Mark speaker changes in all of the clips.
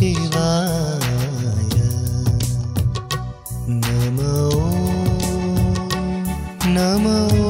Speaker 1: शिवाय। नमो नमो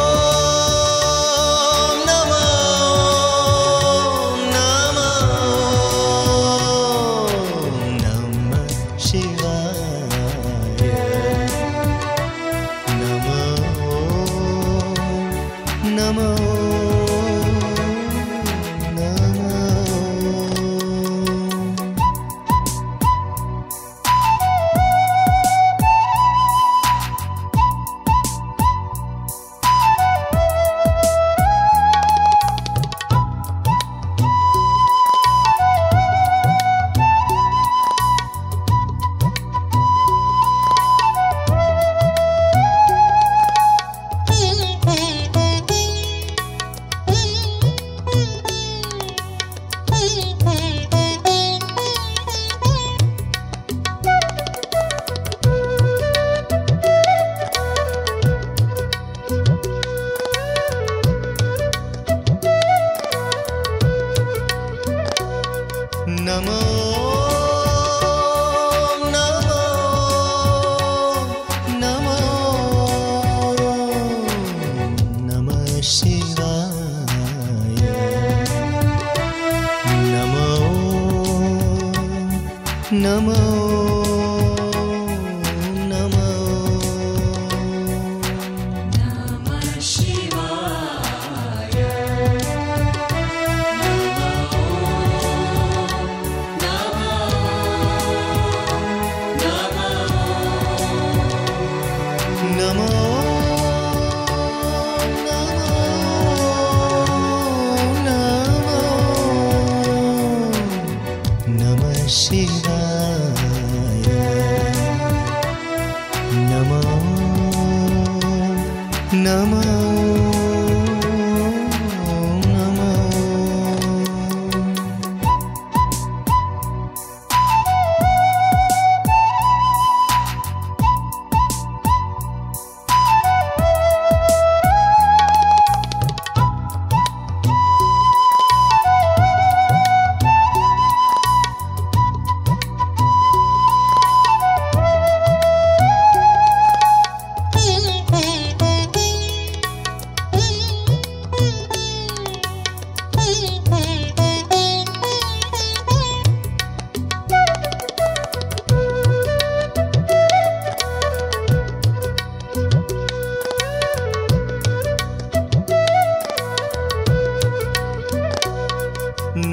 Speaker 1: नमो नमो नमो नमः शिवाय। नमो नमो नमो